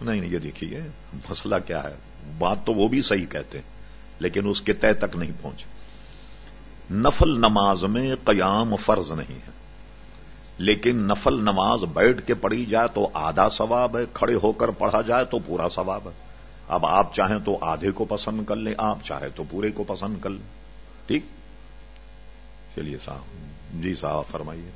نہیں نہیں، یہ دیکھیے، مسئلہ کیا ہے؟ بات تو وہ بھی صحیح کہتے ہیں، لیکن اس کے طے تک نہیں پہنچے۔ نفل نماز میں قیام فرض نہیں ہے، لیکن نفل نماز بیٹھ کے پڑھی جائے تو آدھا ثواب ہے، کھڑے ہو کر پڑھا جائے تو پورا ثواب ہے۔ اب آپ چاہیں تو آدھے کو پسند کر لیں، آپ چاہیں تو پورے کو پسند کر لیں۔ ٹھیک؟ چلیے صاحب جی صاحب، فرمائیے۔